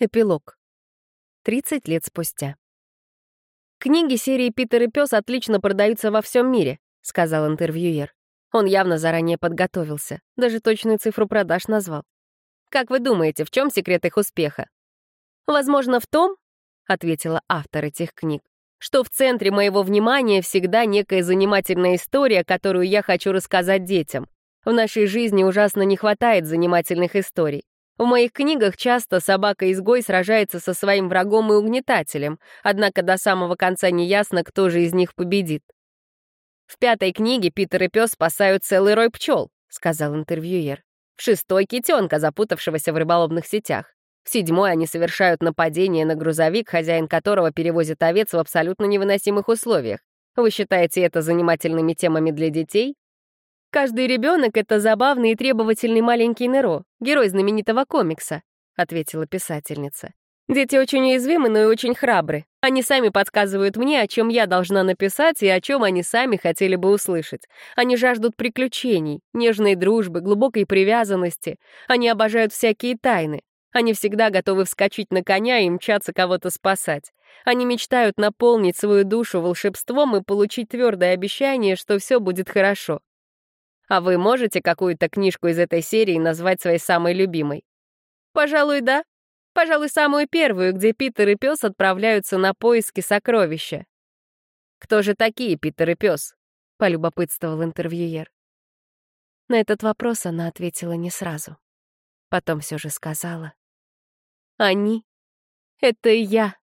Эпилог. 30 лет спустя. «Книги серии «Питер и пес» отлично продаются во всем мире», — сказал интервьюер. Он явно заранее подготовился, даже точную цифру продаж назвал. «Как вы думаете, в чем секрет их успеха?» «Возможно, в том», — ответила автор этих книг, «что в центре моего внимания всегда некая занимательная история, которую я хочу рассказать детям. В нашей жизни ужасно не хватает занимательных историй. В моих книгах часто собака-изгой сражается со своим врагом и угнетателем, однако до самого конца не ясно, кто же из них победит. «В пятой книге Питер и пес спасают целый рой пчел», — сказал интервьюер. «В шестой — китенка, запутавшегося в рыболовных сетях. В седьмой они совершают нападение на грузовик, хозяин которого перевозит овец в абсолютно невыносимых условиях. Вы считаете это занимательными темами для детей? «Каждый ребенок — это забавный и требовательный маленький Неро, герой знаменитого комикса», — ответила писательница. «Дети очень уязвимы, но и очень храбры. Они сами подсказывают мне, о чем я должна написать и о чем они сами хотели бы услышать. Они жаждут приключений, нежной дружбы, глубокой привязанности. Они обожают всякие тайны. Они всегда готовы вскочить на коня и мчаться кого-то спасать. Они мечтают наполнить свою душу волшебством и получить твердое обещание, что все будет хорошо. А вы можете какую-то книжку из этой серии назвать своей самой любимой? Пожалуй, да. Пожалуй, самую первую, где Питер и пес отправляются на поиски сокровища. Кто же такие Питер и пес? полюбопытствовал интервьюер. На этот вопрос она ответила не сразу. Потом все же сказала. Они — это я.